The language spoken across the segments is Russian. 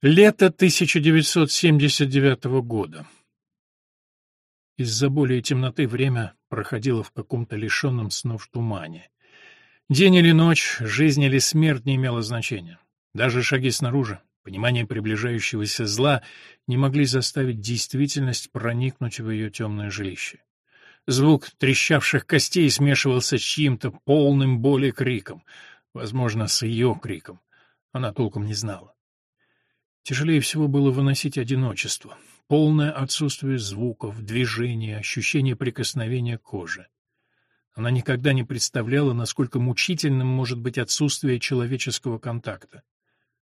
Лето 1979 года. Из-за боли и темноты время проходило в каком-то лишенном снов тумане. День или ночь, жизнь или смерть не имело значения. Даже шаги снаружи, понимание приближающегося зла не могли заставить действительность проникнуть в ее темное жилище. Звук трещавших костей смешивался с чьим-то полным боли криком, возможно, с ее криком. Она толком не знала. Тяжелее всего было выносить одиночество, полное отсутствие звуков, движения, ощущение прикосновения кожи. Она никогда не представляла, насколько мучительным может быть отсутствие человеческого контакта.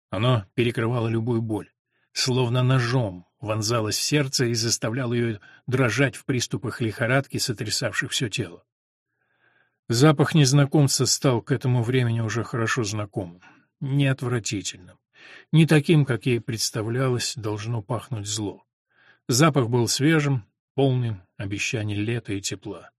Оно перекрывало любую боль, словно ножом вонзалось в сердце и заставляло ее дрожать в приступах лихорадки, сотрясавших все тело. Запах незнакомца стал к этому времени уже хорошо знакомым, неотвратительным. Не таким, как ей представлялось, должно пахнуть зло. Запах был свежим, полным обещаний лета и тепла.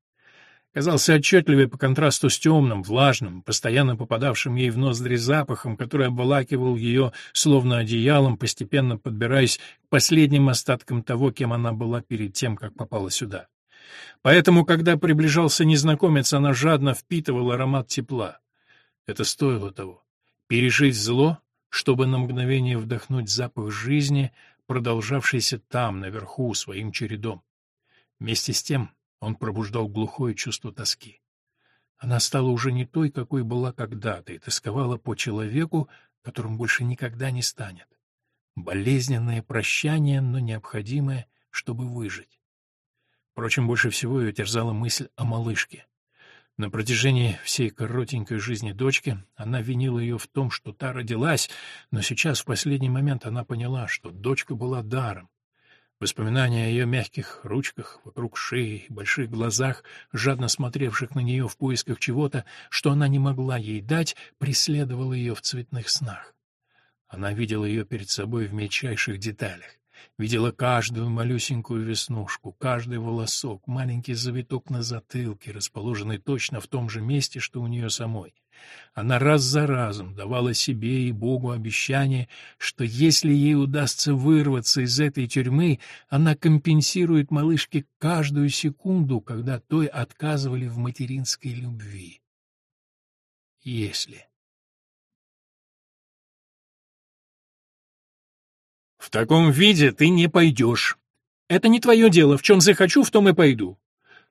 Казался отчетливее по контрасту с темным, влажным, постоянно попадавшим ей в ноздри запахом, который обволакивал ее словно одеялом, постепенно подбираясь к последним остаткам того, кем она была перед тем, как попала сюда. Поэтому, когда приближался незнакомец, она жадно впитывала аромат тепла. Это стоило того. Пережить зло чтобы на мгновение вдохнуть запах жизни, продолжавшийся там, наверху, своим чередом. Вместе с тем он пробуждал глухое чувство тоски. Она стала уже не той, какой была когда-то, и тосковала по человеку, которым больше никогда не станет. Болезненное прощание, но необходимое, чтобы выжить. Впрочем, больше всего ее терзала мысль о малышке. На протяжении всей коротенькой жизни дочки она винила ее в том, что та родилась, но сейчас, в последний момент, она поняла, что дочка была даром. Воспоминания о ее мягких ручках, вокруг шеи, больших глазах, жадно смотревших на нее в поисках чего-то, что она не могла ей дать, преследовало ее в цветных снах. Она видела ее перед собой в мельчайших деталях видела каждую малюсенькую веснушку, каждый волосок, маленький завиток на затылке, расположенный точно в том же месте, что у нее самой. Она раз за разом давала себе и Богу обещание, что если ей удастся вырваться из этой тюрьмы, она компенсирует малышке каждую секунду, когда той отказывали в материнской любви. Если... В таком виде ты не пойдешь. Это не твое дело, в чем захочу, в том и пойду.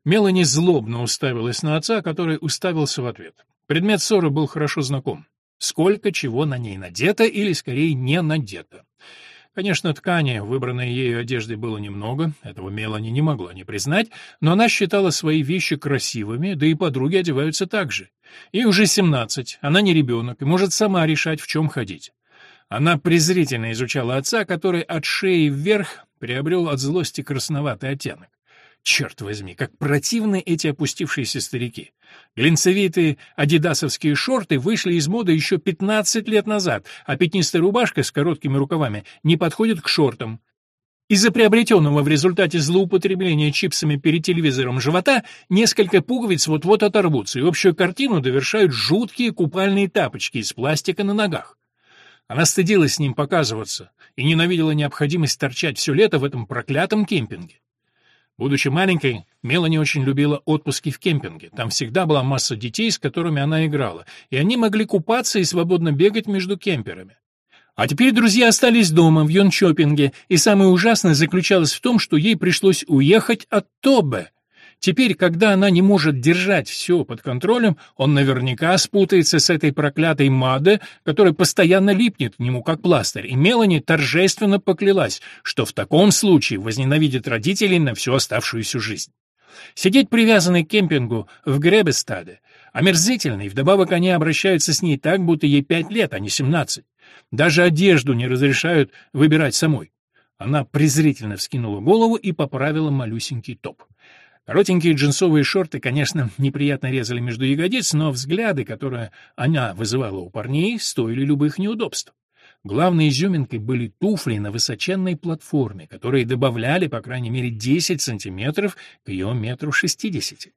Мелани злобно уставилась на отца, который уставился в ответ. Предмет ссоры был хорошо знаком. Сколько чего на ней надето или, скорее, не надето. Конечно, ткани, выбранной ею одежды, было немного, этого Мелани не могла не признать, но она считала свои вещи красивыми, да и подруги одеваются так же. Ей уже семнадцать, она не ребенок и может сама решать, в чем ходить. Она презрительно изучала отца, который от шеи вверх приобрел от злости красноватый оттенок. Черт возьми, как противны эти опустившиеся старики. Глинцевитые адидасовские шорты вышли из моды еще 15 лет назад, а пятнистая рубашка с короткими рукавами не подходит к шортам. Из-за приобретенного в результате злоупотребления чипсами перед телевизором живота несколько пуговиц вот-вот оторвутся, и общую картину довершают жуткие купальные тапочки из пластика на ногах. Она стыдилась с ним показываться и ненавидела необходимость торчать все лето в этом проклятом кемпинге. Будучи маленькой, Мелани очень любила отпуски в кемпинге. Там всегда была масса детей, с которыми она играла, и они могли купаться и свободно бегать между кемперами. А теперь друзья остались дома в Йончопинге, и самое ужасное заключалось в том, что ей пришлось уехать от Тобе, Теперь, когда она не может держать все под контролем, он наверняка спутается с этой проклятой Маде, которая постоянно липнет к нему как пластырь, и Мелани торжественно поклялась, что в таком случае возненавидит родителей на всю оставшуюся жизнь. Сидеть привязанной к кемпингу в Гребестаде омерзительно, и вдобавок они обращаются с ней так, будто ей пять лет, а не семнадцать. Даже одежду не разрешают выбирать самой. Она презрительно вскинула голову и поправила малюсенький топ. Коротенькие джинсовые шорты, конечно, неприятно резали между ягодиц, но взгляды, которые она вызывала у парней, стоили любых неудобств. Главной изюминкой были туфли на высоченной платформе, которые добавляли, по крайней мере, 10 сантиметров к ее метру шестидесяти.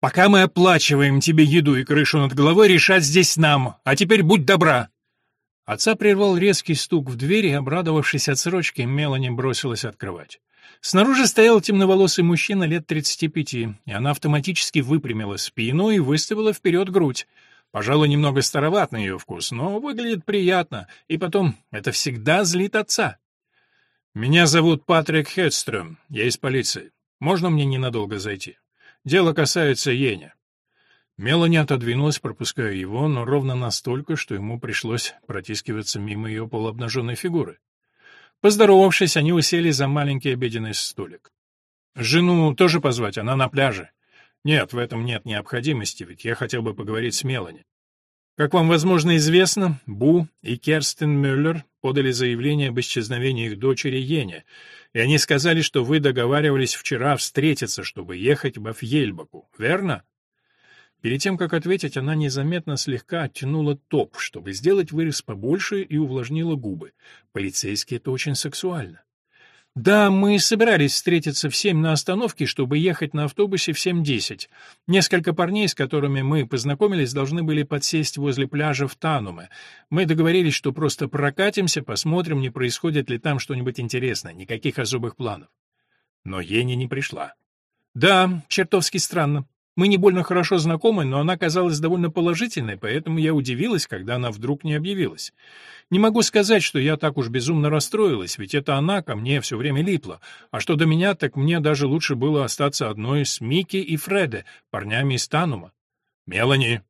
«Пока мы оплачиваем тебе еду и крышу над головой, решать здесь нам, а теперь будь добра!» Отца прервал резкий стук в дверь, и, обрадовавшись отсрочке, Мелани бросилась открывать. Снаружи стоял темноволосый мужчина лет 35, и она автоматически выпрямила спину и выставила вперед грудь. Пожалуй, немного староват на ее вкус, но выглядит приятно, и потом, это всегда злит отца. «Меня зовут Патрик Хедстрöm, я из полиции. Можно мне ненадолго зайти? Дело касается Еня». Мелани отодвинулась, пропуская его, но ровно настолько, что ему пришлось протискиваться мимо ее полуобнаженной фигуры. Поздоровавшись, они усели за маленький обеденный столик. «Жену тоже позвать, она на пляже». «Нет, в этом нет необходимости, ведь я хотел бы поговорить с Мелани». Как вам, возможно, известно, Бу и Керстен Мюллер подали заявление об исчезновении их дочери Йене, и они сказали, что вы договаривались вчера встретиться, чтобы ехать в Афьельбаку, верно? Перед тем, как ответить, она незаметно слегка оттянула топ, чтобы сделать вырез побольше, и увлажнила губы. Полицейский — это очень сексуально. «Да, мы собирались встретиться в семь на остановке, чтобы ехать на автобусе в семь десять. Несколько парней, с которыми мы познакомились, должны были подсесть возле пляжа в Тануме. Мы договорились, что просто прокатимся, посмотрим, не происходит ли там что-нибудь интересное, никаких особых планов». Но Ени не пришла. «Да, чертовски странно. Мы не больно хорошо знакомы, но она казалась довольно положительной, поэтому я удивилась, когда она вдруг не объявилась. Не могу сказать, что я так уж безумно расстроилась, ведь это она ко мне все время липла. А что до меня, так мне даже лучше было остаться одной с Микки и Фреде, парнями из Танума. «Мелани!»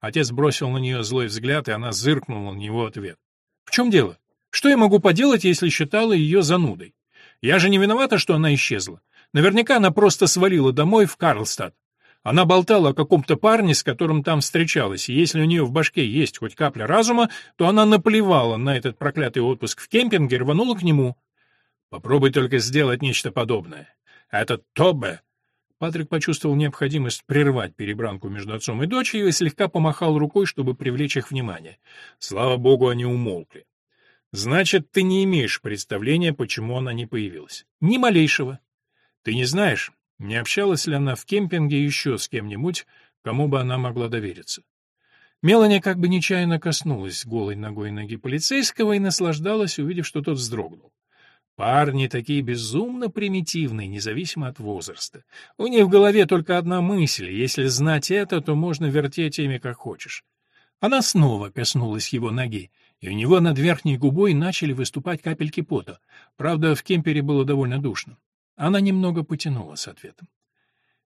Отец бросил на нее злой взгляд, и она зыркнула на него ответ. «В чем дело? Что я могу поделать, если считала ее занудой? Я же не виновата, что она исчезла. Наверняка она просто свалила домой в Карлстад. Она болтала о каком-то парне, с которым там встречалась, и если у нее в башке есть хоть капля разума, то она наплевала на этот проклятый отпуск в кемпинге и рванула к нему. Попробуй только сделать нечто подобное. Этот Тобе... Патрик почувствовал необходимость прервать перебранку между отцом и дочерью и слегка помахал рукой, чтобы привлечь их внимание. Слава богу, они умолкли. «Значит, ты не имеешь представления, почему она не появилась?» «Ни малейшего». «Ты не знаешь, не общалась ли она в кемпинге еще с кем-нибудь, кому бы она могла довериться? Мелани как бы нечаянно коснулась голой ногой ноги полицейского и наслаждалась, увидев, что тот вздрогнул. Парни такие безумно примитивные, независимо от возраста. У них в голове только одна мысль, если знать это, то можно вертеть ими как хочешь. Она снова коснулась его ноги, и у него над верхней губой начали выступать капельки пота. Правда, в кемпере было довольно душно. Она немного потянула с ответом.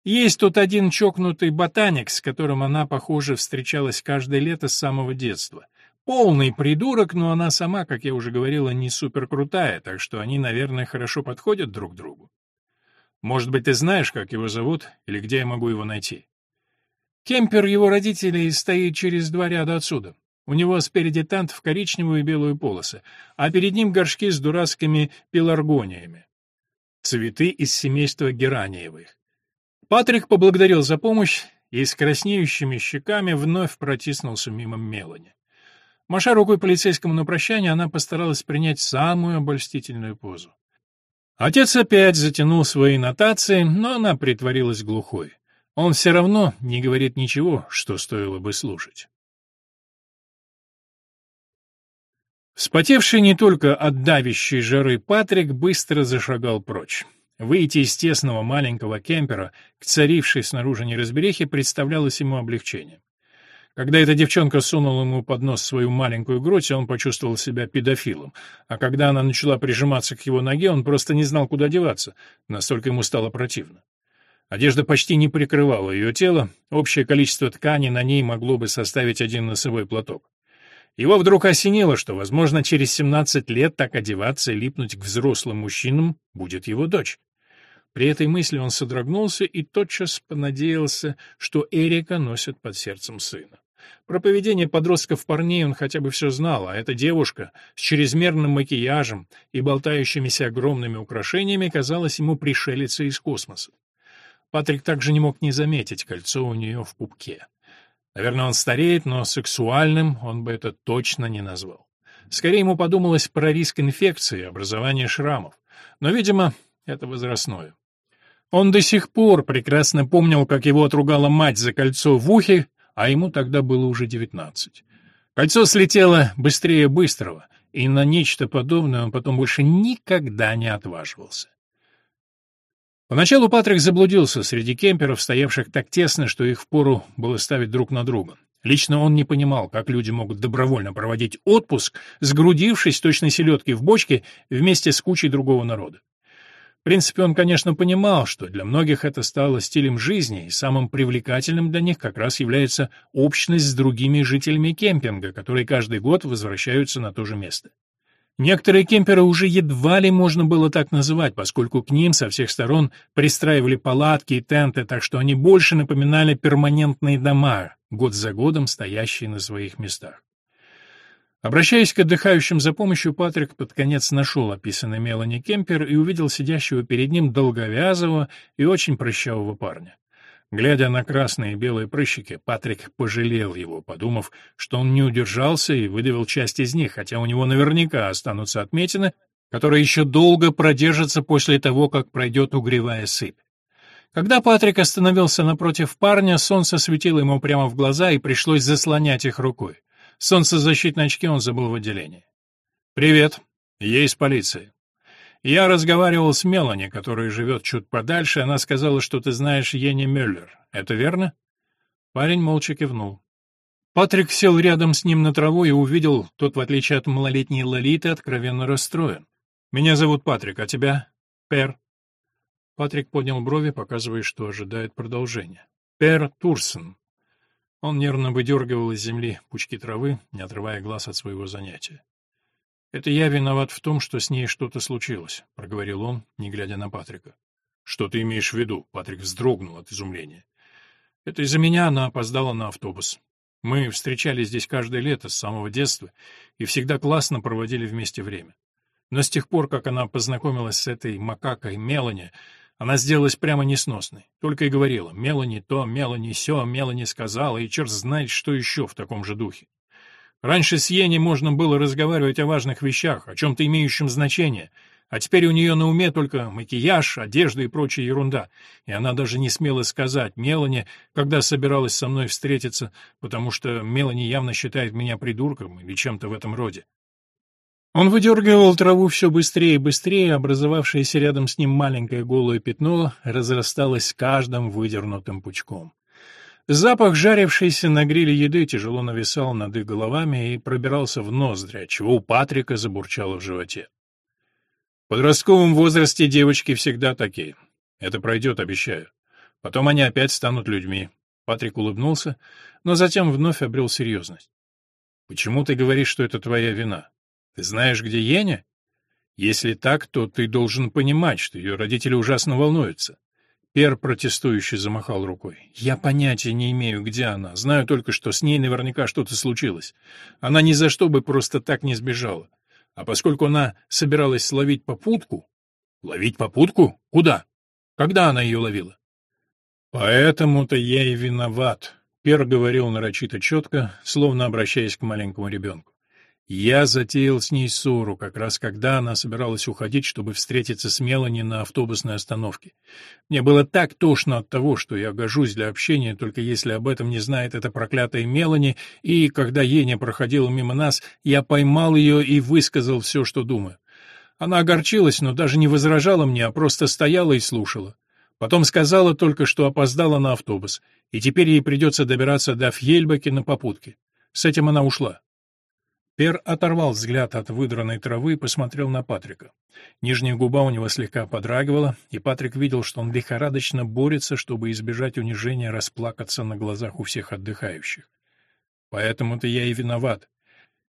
Есть тут один чокнутый ботаник, с которым она, похоже, встречалась каждое лето с самого детства. Полный придурок, но она сама, как я уже говорила, не суперкрутая, так что они, наверное, хорошо подходят друг другу. Может быть, ты знаешь, как его зовут, или где я могу его найти? Кемпер его родителей стоит через два ряда отсюда. У него спереди тант в коричневую и белую полосы, а перед ним горшки с дурацкими пеларгониями цветы из семейства гераниевых. Патрик поблагодарил за помощь и с краснеющими щеками вновь протиснулся мимо Мелани. Маша рукой полицейскому на прощание, она постаралась принять самую обольстительную позу. Отец опять затянул свои нотации, но она притворилась глухой. Он все равно не говорит ничего, что стоило бы слушать. Вспотевший не только от давящей жары Патрик быстро зашагал прочь. Выйти из тесного маленького кемпера к царившей снаружи неразберихе представлялось ему облегчением. Когда эта девчонка сунула ему под нос свою маленькую грудь, он почувствовал себя педофилом, а когда она начала прижиматься к его ноге, он просто не знал, куда деваться, настолько ему стало противно. Одежда почти не прикрывала ее тело, общее количество ткани на ней могло бы составить один носовой платок. Его вдруг осенило, что, возможно, через 17 лет так одеваться и липнуть к взрослым мужчинам будет его дочь. При этой мысли он содрогнулся и тотчас понадеялся, что Эрика носит под сердцем сына. Про поведение подростков парней он хотя бы все знал, а эта девушка с чрезмерным макияжем и болтающимися огромными украшениями казалась ему пришелицей из космоса. Патрик также не мог не заметить кольцо у нее в пупке. Наверное, он стареет, но сексуальным он бы это точно не назвал. Скорее ему подумалось про риск инфекции, образования шрамов. Но, видимо, это возрастное. Он до сих пор прекрасно помнил, как его отругала мать за кольцо в ухе, а ему тогда было уже девятнадцать. Кольцо слетело быстрее быстрого, и на нечто подобное он потом больше никогда не отваживался. Поначалу Патрик заблудился среди кемперов, стоявших так тесно, что их впору было ставить друг на друга. Лично он не понимал, как люди могут добровольно проводить отпуск, сгрудившись точно селедки в бочке вместе с кучей другого народа. В принципе, он, конечно, понимал, что для многих это стало стилем жизни, и самым привлекательным для них как раз является общность с другими жителями кемпинга, которые каждый год возвращаются на то же место. Некоторые кемперы уже едва ли можно было так называть, поскольку к ним со всех сторон пристраивали палатки и тенты, так что они больше напоминали перманентные дома, год за годом стоящие на своих местах. Обращаясь к отдыхающим за помощью, Патрик под конец нашел описанный Мелани Кемпер и увидел сидящего перед ним долговязого и очень прыщавого парня. Глядя на красные и белые прыщики, Патрик пожалел его, подумав, что он не удержался и выдавил часть из них, хотя у него наверняка останутся отметины, которые еще долго продержатся после того, как пройдет угревая сыпь. Когда Патрик остановился напротив парня, солнце светило ему прямо в глаза, и пришлось заслонять их рукой. Солнцезащитные очки он забыл в отделении. «Привет. Я из полиции. Я разговаривал с Мелани, которая живет чуть подальше, она сказала, что ты знаешь Йенни Мюллер. Это верно?» Парень молча кивнул. Патрик сел рядом с ним на траву и увидел, тот, в отличие от малолетней Лолиты, откровенно расстроен. «Меня зовут Патрик, а тебя?» «Пер». Патрик поднял брови, показывая, что ожидает продолжения. «Пер Турсон. Он нервно выдергивал из земли пучки травы, не отрывая глаз от своего занятия. «Это я виноват в том, что с ней что-то случилось», — проговорил он, не глядя на Патрика. «Что ты имеешь в виду?» — Патрик вздрогнул от изумления. «Это из-за меня она опоздала на автобус. Мы встречались здесь каждое лето с самого детства и всегда классно проводили вместе время. Но с тех пор, как она познакомилась с этой макакой Мелани, она сделалась прямо несносной. Только и говорила «Мелани то, Мелани сё, Мелани сказала», и черт знает, что еще в таком же духе. Раньше с Йенни можно было разговаривать о важных вещах, о чем-то имеющем значение, а теперь у нее на уме только макияж, одежда и прочая ерунда, и она даже не смела сказать Мелани, когда собиралась со мной встретиться, потому что Мелани явно считает меня придурком или чем-то в этом роде. Он выдергивал траву все быстрее и быстрее, образовавшееся рядом с ним маленькое голое пятно разрасталось каждым выдернутым пучком. Запах жарившейся на гриле еды тяжело нависал над их головами и пробирался в ноздри, чего у Патрика забурчало в животе. В подростковом возрасте девочки всегда такие. Это пройдет, обещаю. Потом они опять станут людьми. Патрик улыбнулся, но затем вновь обрел серьезность. «Почему ты говоришь, что это твоя вина?» Ты знаешь, где Еня? Если так, то ты должен понимать, что ее родители ужасно волнуются. Пер протестующий замахал рукой. «Я понятия не имею, где она. Знаю только, что с ней наверняка что-то случилось. Она ни за что бы просто так не сбежала. А поскольку она собиралась ловить попутку...» «Ловить попутку? Куда? Когда она ее ловила?» «Поэтому-то я и виноват», — Пер говорил нарочито четко, словно обращаясь к маленькому ребенку. Я затеял с ней ссору, как раз когда она собиралась уходить, чтобы встретиться с Мелани на автобусной остановке. Мне было так тошно от того, что я гожусь для общения, только если об этом не знает эта проклятая Мелани, и когда Еня проходила мимо нас, я поймал ее и высказал все, что думаю. Она огорчилась, но даже не возражала мне, а просто стояла и слушала. Потом сказала только, что опоздала на автобус, и теперь ей придется добираться до Фьельбаки на попутке. С этим она ушла. Пер оторвал взгляд от выдранной травы и посмотрел на Патрика. Нижняя губа у него слегка подрагивала, и Патрик видел, что он лихорадочно борется, чтобы избежать унижения расплакаться на глазах у всех отдыхающих. Поэтому-то я и виноват.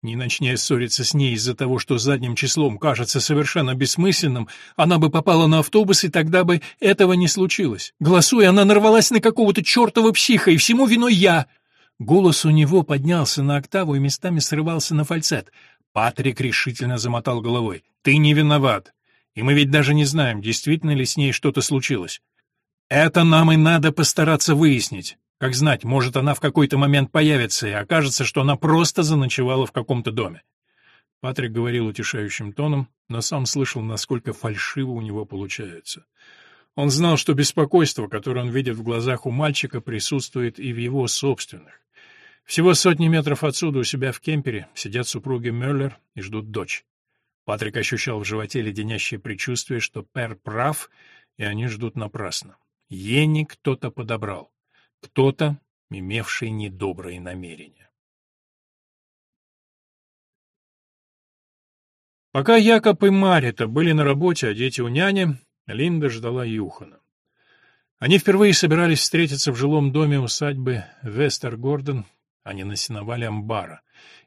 Не начни ссориться с ней из-за того, что задним числом кажется совершенно бессмысленным, она бы попала на автобус, и тогда бы этого не случилось. Голосуя, она нарвалась на какого-то чертова психа, и всему виной я. Голос у него поднялся на октаву и местами срывался на фальцет. Патрик решительно замотал головой. «Ты не виноват. И мы ведь даже не знаем, действительно ли с ней что-то случилось. Это нам и надо постараться выяснить. Как знать, может, она в какой-то момент появится, и окажется, что она просто заночевала в каком-то доме». Патрик говорил утешающим тоном, но сам слышал, насколько фальшиво у него получается. Он знал, что беспокойство, которое он видит в глазах у мальчика, присутствует и в его собственных. Всего сотни метров отсюда у себя в кемпере сидят супруги Мюллер и ждут дочь. Патрик ощущал в животе леденящее предчувствие, что Пер прав, и они ждут напрасно. Ени кто-то подобрал. Кто-то, имевший недобрые намерения. Пока Якоб и Марита были на работе, а дети у няни, Линда ждала Юхана. Они впервые собирались встретиться в жилом доме усадьбы Вестер-Гордон, а не на сеновале амбара,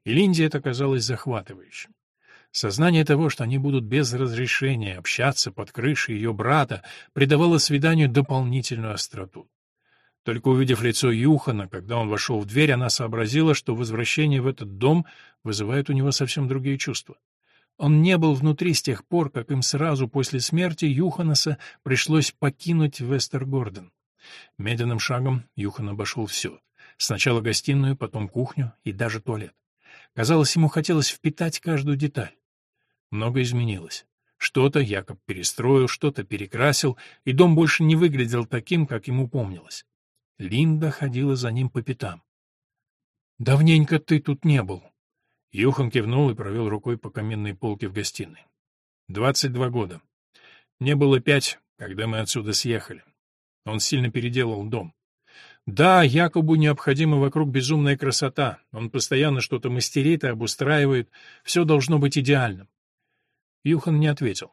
и Линде это казалось захватывающим. Сознание того, что они будут без разрешения общаться под крышей ее брата, придавало свиданию дополнительную остроту. Только увидев лицо Юхана, когда он вошел в дверь, она сообразила, что возвращение в этот дом вызывает у него совсем другие чувства. Он не был внутри с тех пор, как им сразу после смерти Юханаса пришлось покинуть Вестергорден. Медленным шагом Юхан обошел все. Сначала гостиную, потом кухню и даже туалет. Казалось, ему хотелось впитать каждую деталь. Много изменилось. Что-то Якоб перестроил, что-то перекрасил, и дом больше не выглядел таким, как ему помнилось. Линда ходила за ним по пятам. «Давненько ты тут не был». Юхан кивнул и провел рукой по каменной полке в гостиной. «Двадцать два года. Мне было пять, когда мы отсюда съехали. Он сильно переделал дом. Да, Якобу необходима вокруг безумная красота. Он постоянно что-то мастерит и обустраивает. Все должно быть идеальным. Юхан не ответил.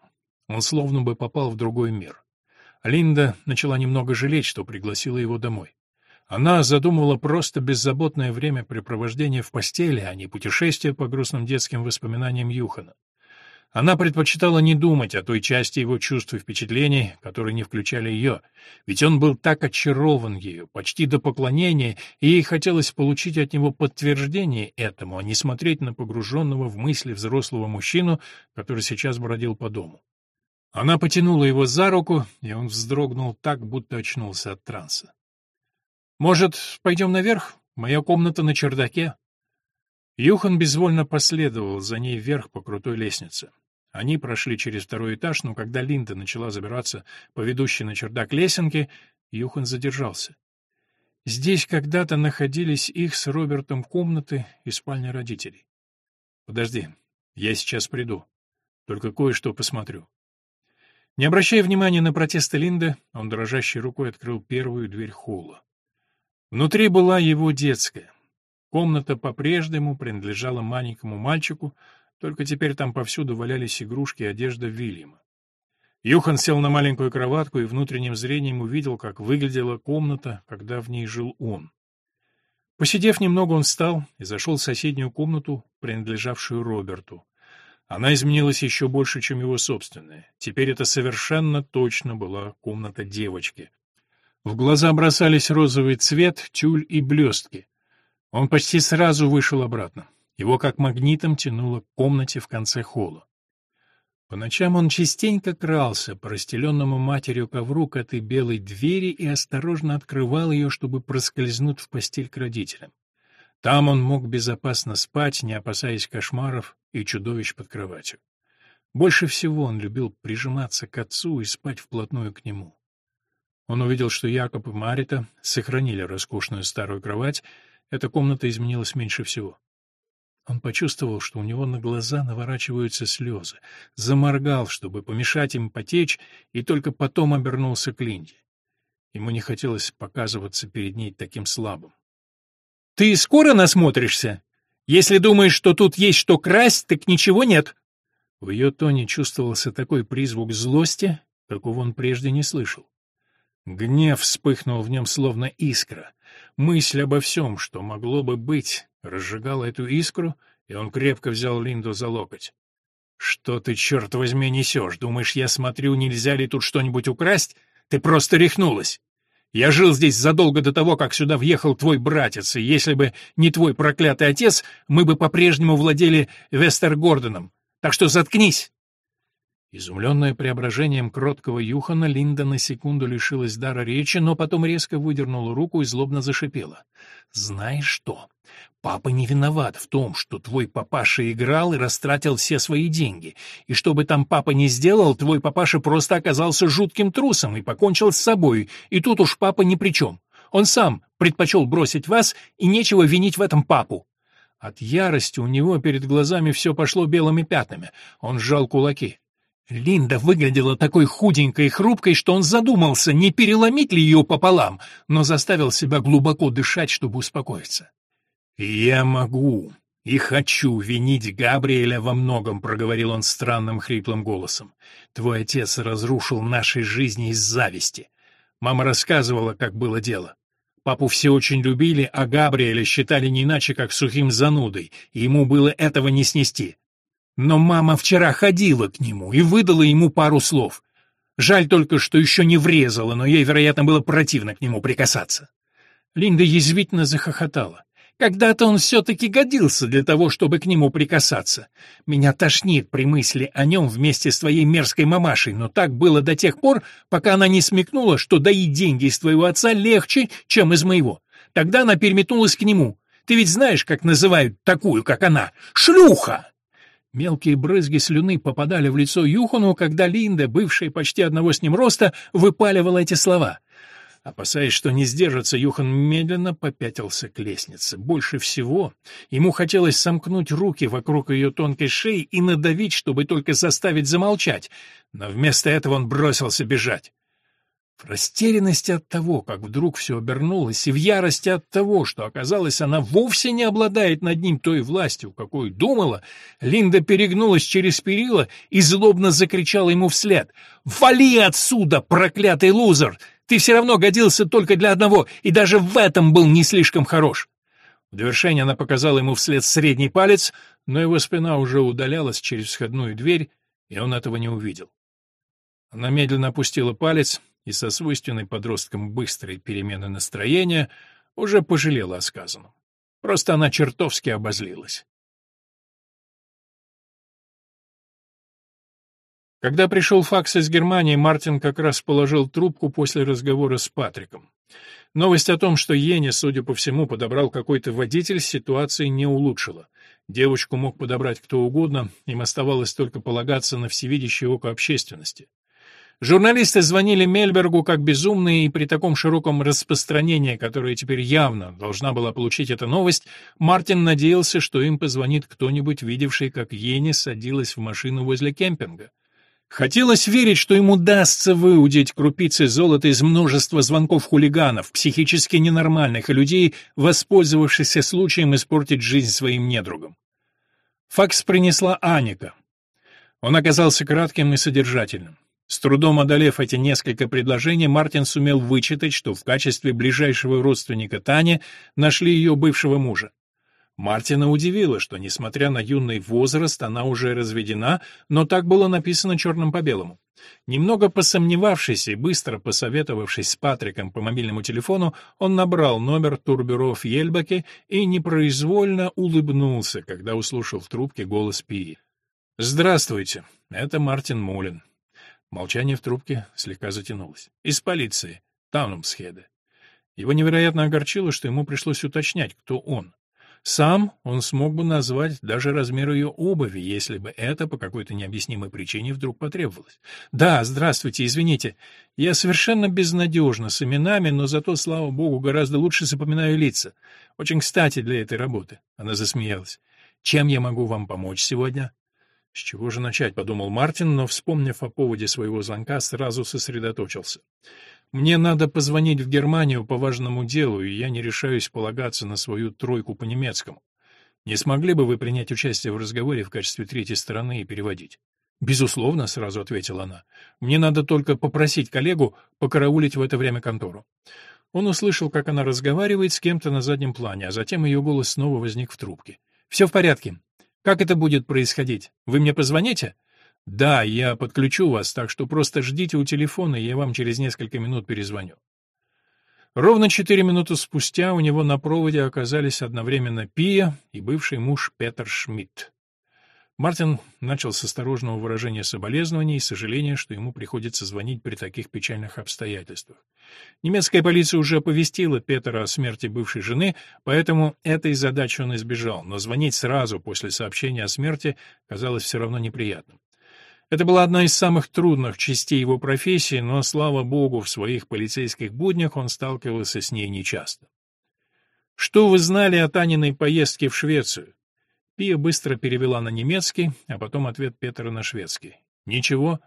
Он словно бы попал в другой мир. Линда начала немного жалеть, что пригласила его домой. Она задумывала просто беззаботное времяпрепровождение в постели, а не путешествие по грустным детским воспоминаниям Юхана. Она предпочитала не думать о той части его чувств и впечатлений, которые не включали ее, ведь он был так очарован ею, почти до поклонения, и ей хотелось получить от него подтверждение этому, а не смотреть на погруженного в мысли взрослого мужчину, который сейчас бродил по дому. Она потянула его за руку, и он вздрогнул так, будто очнулся от транса. «Может, пойдем наверх? Моя комната на чердаке?» Юхан безвольно последовал за ней вверх по крутой лестнице. Они прошли через второй этаж, но когда Линда начала забираться по ведущей на чердак лесенке, Юхан задержался. Здесь когда-то находились их с Робертом комнаты и спальня родителей. Подожди, я сейчас приду. Только кое-что посмотрю. Не обращая внимания на протесты Линды, он дрожащей рукой открыл первую дверь холла. Внутри была его детская. Комната по-прежнему принадлежала маленькому мальчику, только теперь там повсюду валялись игрушки и одежда Вильяма. Юхан сел на маленькую кроватку и внутренним зрением увидел, как выглядела комната, когда в ней жил он. Посидев немного, он встал и зашел в соседнюю комнату, принадлежавшую Роберту. Она изменилась еще больше, чем его собственная. Теперь это совершенно точно была комната девочки. В глаза бросались розовый цвет, тюль и блестки. Он почти сразу вышел обратно. Его как магнитом тянуло к комнате в конце холла. По ночам он частенько крался по расстеленному матерью ковру к этой белой двери и осторожно открывал ее, чтобы проскользнуть в постель к родителям. Там он мог безопасно спать, не опасаясь кошмаров и чудовищ под кроватью. Больше всего он любил прижиматься к отцу и спать вплотную к нему. Он увидел, что Якоб и Марита сохранили роскошную старую кровать, эта комната изменилась меньше всего. Он почувствовал, что у него на глаза наворачиваются слезы, заморгал, чтобы помешать им потечь, и только потом обернулся к Линде. Ему не хотелось показываться перед ней таким слабым. «Ты скоро насмотришься? Если думаешь, что тут есть что красть, так ничего нет!» В ее тоне чувствовался такой призвук злости, какого он прежде не слышал. Гнев вспыхнул в нем словно искра. Мысль обо всем, что могло бы быть, разжигала эту искру, и он крепко взял Линду за локоть. «Что ты, черт возьми, несешь? Думаешь, я смотрю, нельзя ли тут что-нибудь украсть? Ты просто рехнулась! Я жил здесь задолго до того, как сюда въехал твой братец, и если бы не твой проклятый отец, мы бы по-прежнему владели Вестергордоном. Так что заткнись!» Изумленная преображением кроткого Юхана, Линда на секунду лишилась дара речи, но потом резко выдернула руку и злобно зашипела. «Знаешь что? Папа не виноват в том, что твой папаша играл и растратил все свои деньги. И что бы там папа ни сделал, твой папаша просто оказался жутким трусом и покончил с собой, и тут уж папа ни при чем. Он сам предпочел бросить вас, и нечего винить в этом папу». От ярости у него перед глазами все пошло белыми пятнами. Он сжал кулаки. Линда выглядела такой худенькой и хрупкой, что он задумался, не переломить ли ее пополам, но заставил себя глубоко дышать, чтобы успокоиться. «Я могу и хочу винить Габриэля во многом», — проговорил он странным хриплым голосом. «Твой отец разрушил наши жизни из зависти. Мама рассказывала, как было дело. Папу все очень любили, а Габриэля считали не иначе, как сухим занудой, и ему было этого не снести. Но мама вчера ходила к нему и выдала ему пару слов. Жаль только, что еще не врезала, но ей, вероятно, было противно к нему прикасаться. Линда язвительно захохотала. Когда-то он все-таки годился для того, чтобы к нему прикасаться. Меня тошнит при мысли о нем вместе с твоей мерзкой мамашей, но так было до тех пор, пока она не смекнула, что доить деньги из твоего отца легче, чем из моего. Тогда она переметнулась к нему. Ты ведь знаешь, как называют такую, как она? Шлюха! Мелкие брызги слюны попадали в лицо Юхану, когда Линда, бывшая почти одного с ним роста, выпаливала эти слова. Опасаясь, что не сдержится, Юхан медленно попятился к лестнице. Больше всего ему хотелось сомкнуть руки вокруг ее тонкой шеи и надавить, чтобы только заставить замолчать, но вместо этого он бросился бежать. В растерянности от того, как вдруг все обернулось, и в ярости от того, что оказалось, она вовсе не обладает над ним той властью, какой думала, Линда перегнулась через перила и злобно закричала ему вслед «Вали отсюда, проклятый лузер! Ты все равно годился только для одного, и даже в этом был не слишком хорош. В довершение она показала ему вслед средний палец, но его спина уже удалялась через входную дверь, и он этого не увидел. Она медленно опустила палец и со свойственной подросткам быстрой перемены настроения уже пожалела о сказанном. Просто она чертовски обозлилась. Когда пришел факс из Германии, Мартин как раз положил трубку после разговора с Патриком. Новость о том, что Йене, судя по всему, подобрал какой-то водитель, ситуации не улучшила. Девочку мог подобрать кто угодно, им оставалось только полагаться на всевидящее око общественности. Журналисты звонили Мельбергу как безумные, и при таком широком распространении, которое теперь явно должна была получить эта новость, Мартин надеялся, что им позвонит кто-нибудь, видевший, как Йене садилась в машину возле кемпинга. Хотелось верить, что ему удастся выудить крупицы золота из множества звонков хулиганов, психически ненормальных и людей, воспользовавшихся случаем испортить жизнь своим недругам. Факс принесла Аника. Он оказался кратким и содержательным. С трудом одолев эти несколько предложений, Мартин сумел вычитать, что в качестве ближайшего родственника Тани нашли ее бывшего мужа. Мартина удивило, что, несмотря на юный возраст, она уже разведена, но так было написано черным по белому. Немного посомневавшись и быстро посоветовавшись с Патриком по мобильному телефону, он набрал номер турбюро в Ельбаке и непроизвольно улыбнулся, когда услышал в трубке голос Пии. «Здравствуйте, это Мартин Мулин». Молчание в трубке слегка затянулось. «Из полиции. Таунумсхеда». Его невероятно огорчило, что ему пришлось уточнять, кто он. Сам он смог бы назвать даже размер ее обуви, если бы это по какой-то необъяснимой причине вдруг потребовалось. «Да, здравствуйте, извините. Я совершенно безнадежна с именами, но зато, слава богу, гораздо лучше запоминаю лица. Очень кстати для этой работы». Она засмеялась. «Чем я могу вам помочь сегодня?» «С чего же начать?» — подумал Мартин, но, вспомнив о поводе своего звонка, сразу сосредоточился. Мне надо позвонить в Германию по важному делу, и я не решаюсь полагаться на свою тройку по немецкому. Не смогли бы вы принять участие в разговоре в качестве третьей стороны и переводить? Безусловно, сразу ответила она. Мне надо только попросить коллегу покараулить в это время контору. Он услышал, как она разговаривает с кем-то на заднем плане, а затем ее голос снова возник в трубке. «Все в порядке. Как это будет происходить? Вы мне позвоните?» «Да, я подключу вас, так что просто ждите у телефона, и я вам через несколько минут перезвоню». Ровно четыре минуты спустя у него на проводе оказались одновременно Пия и бывший муж Петер Шмидт. Мартин начал с осторожного выражения соболезнования и сожаления, что ему приходится звонить при таких печальных обстоятельствах. Немецкая полиция уже оповестила Петера о смерти бывшей жены, поэтому этой задачи он избежал, но звонить сразу после сообщения о смерти казалось все равно неприятным. Это была одна из самых трудных частей его профессии, но, слава богу, в своих полицейских буднях он сталкивался с ней нечасто. «Что вы знали о Таниной поездке в Швецию?» Пия быстро перевела на немецкий, а потом ответ Петра на шведский. «Ничего.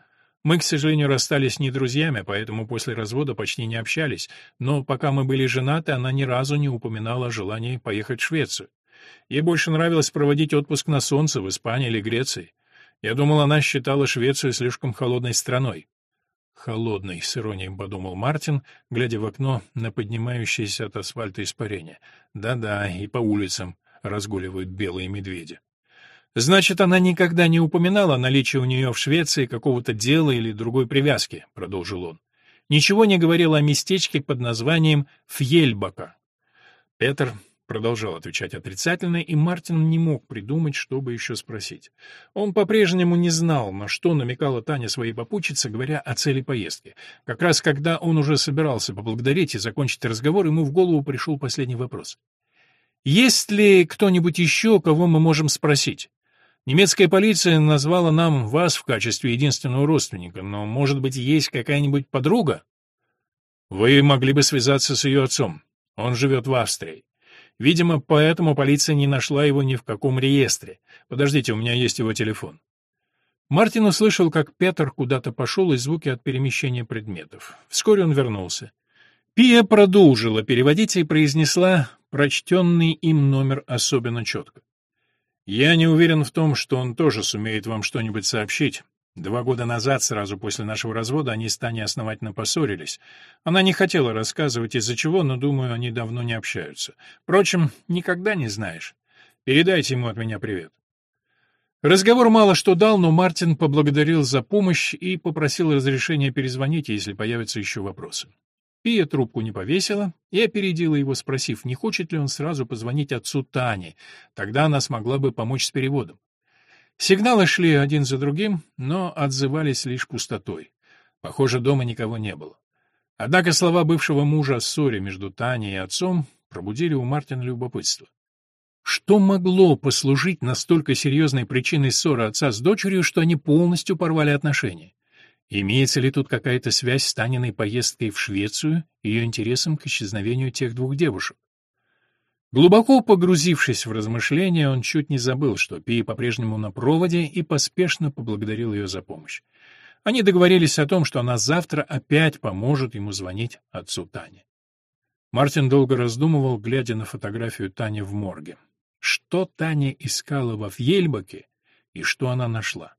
Мы, к сожалению, расстались не друзьями, поэтому после развода почти не общались, но пока мы были женаты, она ни разу не упоминала о желании поехать в Швецию. Ей больше нравилось проводить отпуск на солнце в Испании или Греции. Я думал, она считала Швецию слишком холодной страной. «Холодный», — с иронией подумал Мартин, глядя в окно на поднимающееся от асфальта испарение. «Да-да, и по улицам разгуливают белые медведи». «Значит, она никогда не упоминала наличие у нее в Швеции какого-то дела или другой привязки», — продолжил он. «Ничего не говорила о местечке под названием Фьельбака». Петр продолжал отвечать отрицательно, и Мартин не мог придумать, чтобы еще спросить. Он по-прежнему не знал, на что намекала Таня своей попутчице, говоря о цели поездки. Как раз когда он уже собирался поблагодарить и закончить разговор, ему в голову пришел последний вопрос. «Есть ли кто-нибудь еще, кого мы можем спросить?» Немецкая полиция назвала нам вас в качестве единственного родственника, но, может быть, есть какая-нибудь подруга? Вы могли бы связаться с ее отцом. Он живет в Австрии. Видимо, поэтому полиция не нашла его ни в каком реестре. Подождите, у меня есть его телефон. Мартин услышал, как Петр куда-то пошел и звуки от перемещения предметов. Вскоре он вернулся. Пия продолжила переводить и произнесла прочтенный им номер особенно четко. «Я не уверен в том, что он тоже сумеет вам что-нибудь сообщить. Два года назад, сразу после нашего развода, они с Таней основательно поссорились. Она не хотела рассказывать из-за чего, но, думаю, они давно не общаются. Впрочем, никогда не знаешь. Передайте ему от меня привет. Разговор мало что дал, но Мартин поблагодарил за помощь и попросил разрешения перезвонить, если появятся еще вопросы. Пия трубку не повесила и опередила его, спросив, не хочет ли он сразу позвонить отцу Тане, тогда она смогла бы помочь с переводом. Сигналы шли один за другим, но отзывались лишь пустотой. Похоже, дома никого не было. Однако слова бывшего мужа о ссоре между Таней и отцом пробудили у Мартина любопытство. Что могло послужить настолько серьезной причиной ссоры отца с дочерью, что они полностью порвали отношения? Имеется ли тут какая-то связь с Таниной поездкой в Швецию и ее интересом к исчезновению тех двух девушек? Глубоко погрузившись в размышления, он чуть не забыл, что Пи по-прежнему на проводе, и поспешно поблагодарил ее за помощь. Они договорились о том, что она завтра опять поможет ему звонить отцу Тани. Мартин долго раздумывал, глядя на фотографию Тани в морге. Что Таня искала во Фьельбаке и что она нашла?